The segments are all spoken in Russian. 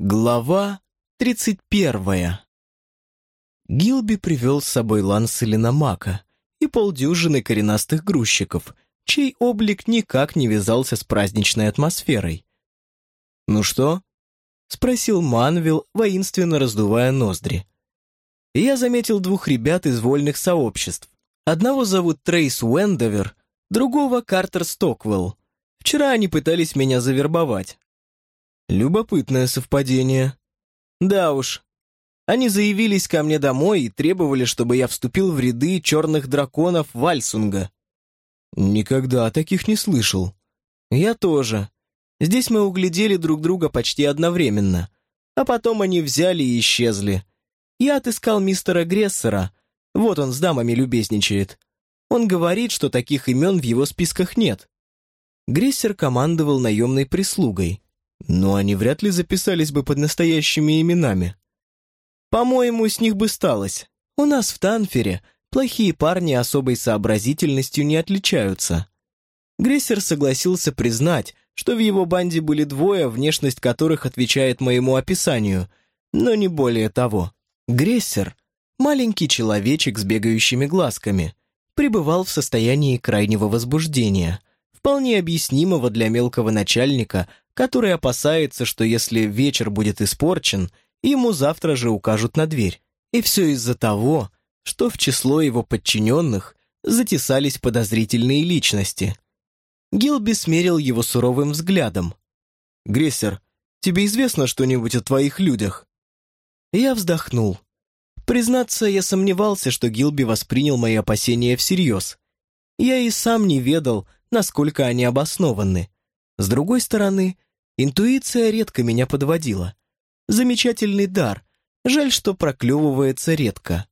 Глава тридцать первая. Гилби привел с собой Ланселина Мака и полдюжины коренастых грузчиков, чей облик никак не вязался с праздничной атмосферой. «Ну что?» — спросил Манвилл, воинственно раздувая ноздри. Я заметил двух ребят из вольных сообществ. Одного зовут Трейс Уэндовер, другого Картер Стоквелл. Вчера они пытались меня завербовать. Любопытное совпадение. Да уж. Они заявились ко мне домой и требовали, чтобы я вступил в ряды черных драконов Вальсунга. Никогда таких не слышал. Я тоже. Здесь мы углядели друг друга почти одновременно. А потом они взяли и исчезли. Я отыскал мистера Грессера. Вот он с дамами любезничает. Он говорит, что таких имен в его списках нет. Грессер командовал наемной прислугой. Но они вряд ли записались бы под настоящими именами. По-моему, с них бы сталось. У нас в Танфере плохие парни особой сообразительностью не отличаются. Грессер согласился признать, что в его банде были двое, внешность которых отвечает моему описанию, но не более того. Грессер, маленький человечек с бегающими глазками, пребывал в состоянии крайнего возбуждения, вполне объяснимого для мелкого начальника, который опасается, что если вечер будет испорчен, ему завтра же укажут на дверь. И все из-за того, что в число его подчиненных затесались подозрительные личности – Гилби смерил его суровым взглядом. «Грессер, тебе известно что-нибудь о твоих людях?» Я вздохнул. Признаться, я сомневался, что Гилби воспринял мои опасения всерьез. Я и сам не ведал, насколько они обоснованы. С другой стороны, интуиция редко меня подводила. Замечательный дар, жаль, что проклевывается редко.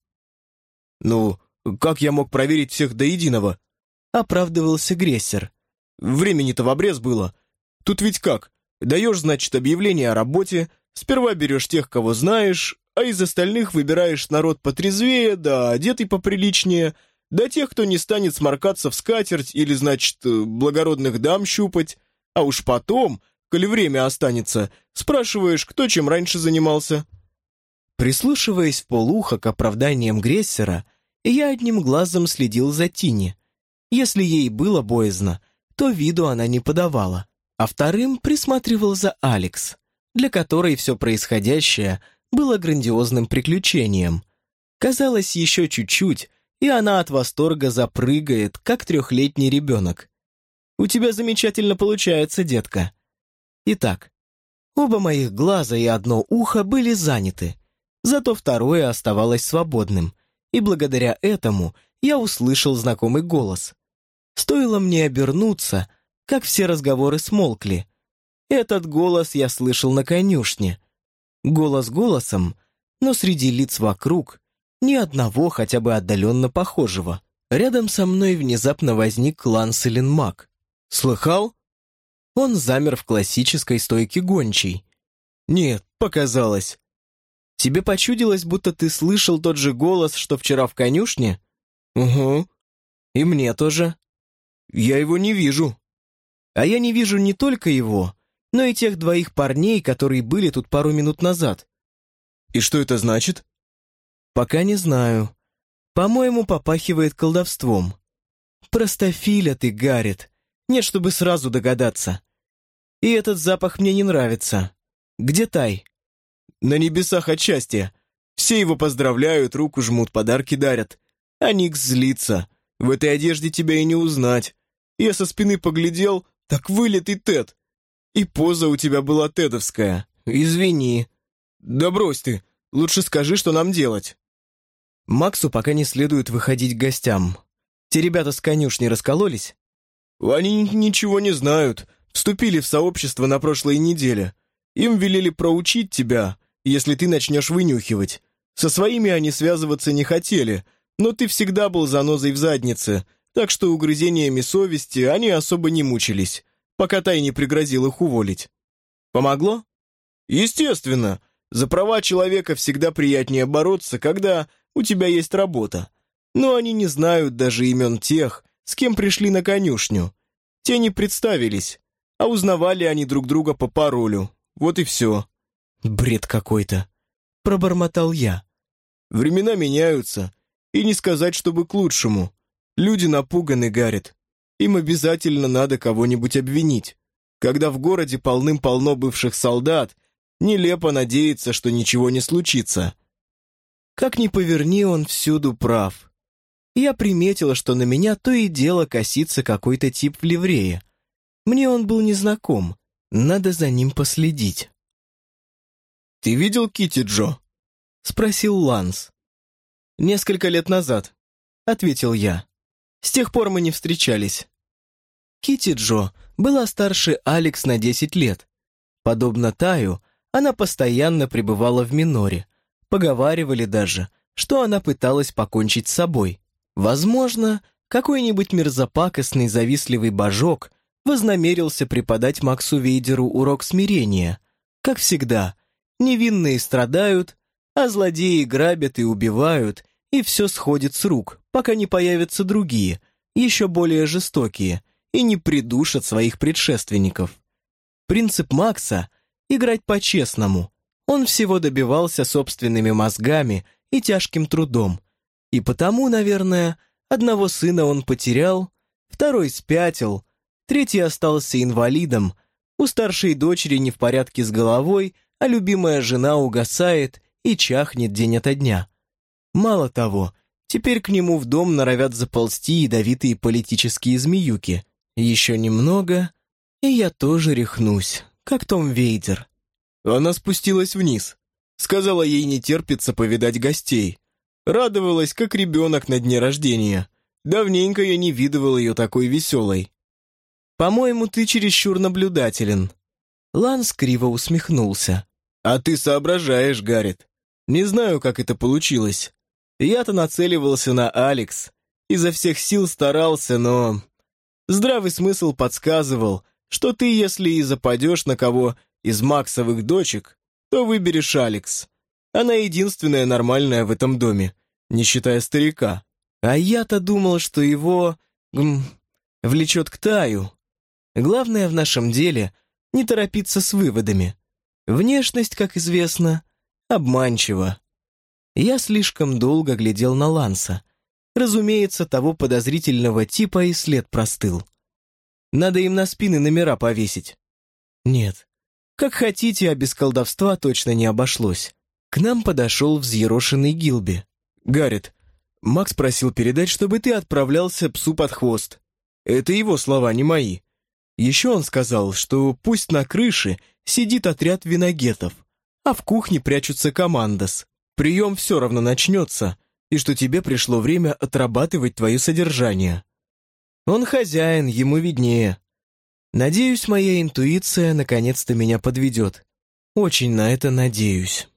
«Ну, как я мог проверить всех до единого?» оправдывался Грессер. Времени-то в обрез было. Тут ведь как? Даешь, значит, объявление о работе, сперва берешь тех, кого знаешь, а из остальных выбираешь народ потрезвее, да одетый поприличнее, да тех, кто не станет сморкаться в скатерть или, значит, благородных дам щупать, а уж потом, коли время останется, спрашиваешь, кто чем раньше занимался. Прислушиваясь в полухо к оправданиям Грессера, я одним глазом следил за Тини. Если ей было боязно, то виду она не подавала, а вторым присматривал за Алекс, для которой все происходящее было грандиозным приключением. Казалось, еще чуть-чуть, и она от восторга запрыгает, как трехлетний ребенок. «У тебя замечательно получается, детка». Итак, оба моих глаза и одно ухо были заняты, зато второе оставалось свободным, и благодаря этому я услышал знакомый голос — Стоило мне обернуться, как все разговоры смолкли. Этот голос я слышал на конюшне. Голос голосом, но среди лиц вокруг ни одного хотя бы отдаленно похожего. Рядом со мной внезапно возник Ланселин Мак. «Слыхал?» Он замер в классической стойке гончей. «Нет, показалось. Тебе почудилось, будто ты слышал тот же голос, что вчера в конюшне?» «Угу. И мне тоже». Я его не вижу. А я не вижу не только его, но и тех двоих парней, которые были тут пару минут назад. И что это значит? Пока не знаю. По-моему, попахивает колдовством. Простофиля ты, Гаррит. Нет, чтобы сразу догадаться. И этот запах мне не нравится. Где Тай? На небесах от счастья. Все его поздравляют, руку жмут, подарки дарят. А Никс злится. В этой одежде тебя и не узнать. Я со спины поглядел, так вылитый Тед. И поза у тебя была тедовская. Извини. Да брось ты, лучше скажи, что нам делать. Максу пока не следует выходить к гостям. Те ребята с конюшни раскололись? Они ничего не знают. Вступили в сообщество на прошлой неделе. Им велели проучить тебя, если ты начнешь вынюхивать. Со своими они связываться не хотели, но ты всегда был занозой в заднице, так что угрызениями совести они особо не мучились, пока Тай не пригрозил их уволить. Помогло? Естественно. За права человека всегда приятнее бороться, когда у тебя есть работа. Но они не знают даже имен тех, с кем пришли на конюшню. Те не представились, а узнавали они друг друга по паролю. Вот и все. Бред какой-то. Пробормотал я. Времена меняются, и не сказать, чтобы к лучшему. Люди напуганы, Гаррит. Им обязательно надо кого-нибудь обвинить. Когда в городе полным-полно бывших солдат, нелепо надеяться, что ничего не случится. Как ни поверни, он всюду прав. Я приметила, что на меня то и дело косится какой-то тип в ливрее. Мне он был незнаком, надо за ним последить. «Ты видел Кити Джо?» — спросил Ланс. «Несколько лет назад», — ответил я. «С тех пор мы не встречались». Кити Джо была старше Алекс на 10 лет. Подобно Таю, она постоянно пребывала в миноре. Поговаривали даже, что она пыталась покончить с собой. Возможно, какой-нибудь мерзопакостный завистливый божок вознамерился преподать Максу Вейдеру урок смирения. Как всегда, невинные страдают, а злодеи грабят и убивают, и все сходит с рук, пока не появятся другие, еще более жестокие, и не придушат своих предшественников. Принцип Макса — играть по-честному. Он всего добивался собственными мозгами и тяжким трудом. И потому, наверное, одного сына он потерял, второй спятил, третий остался инвалидом, у старшей дочери не в порядке с головой, а любимая жена угасает и чахнет день ото дня. Мало того, теперь к нему в дом норовят заползти ядовитые политические змеюки. Еще немного, и я тоже рехнусь, как Том Вейдер. Она спустилась вниз. Сказала ей не терпится повидать гостей. Радовалась, как ребенок на дне рождения. Давненько я не видывал ее такой веселой. «По-моему, ты чересчур наблюдателен». Ланс криво усмехнулся. «А ты соображаешь, Гаррит. Не знаю, как это получилось. Я-то нацеливался на Алекс. Изо всех сил старался, но... Здравый смысл подсказывал, что ты, если и западешь на кого из Максовых дочек, то выберешь Алекс. Она единственная нормальная в этом доме, не считая старика. А я-то думал, что его... Влечет к Таю. Главное в нашем деле — не торопиться с выводами. Внешность, как известно, обманчива. Я слишком долго глядел на Ланса. Разумеется, того подозрительного типа и след простыл. Надо им на спины номера повесить. Нет, как хотите, а без колдовства точно не обошлось. К нам подошел взъерошенный Гилби. «Гаррит, Макс просил передать, чтобы ты отправлялся псу под хвост. Это его слова, не мои. Еще он сказал, что пусть на крыше сидит отряд виногетов, а в кухне прячутся командос. Прием все равно начнется, и что тебе пришло время отрабатывать твое содержание. Он хозяин, ему виднее. Надеюсь, моя интуиция наконец-то меня подведет. Очень на это надеюсь.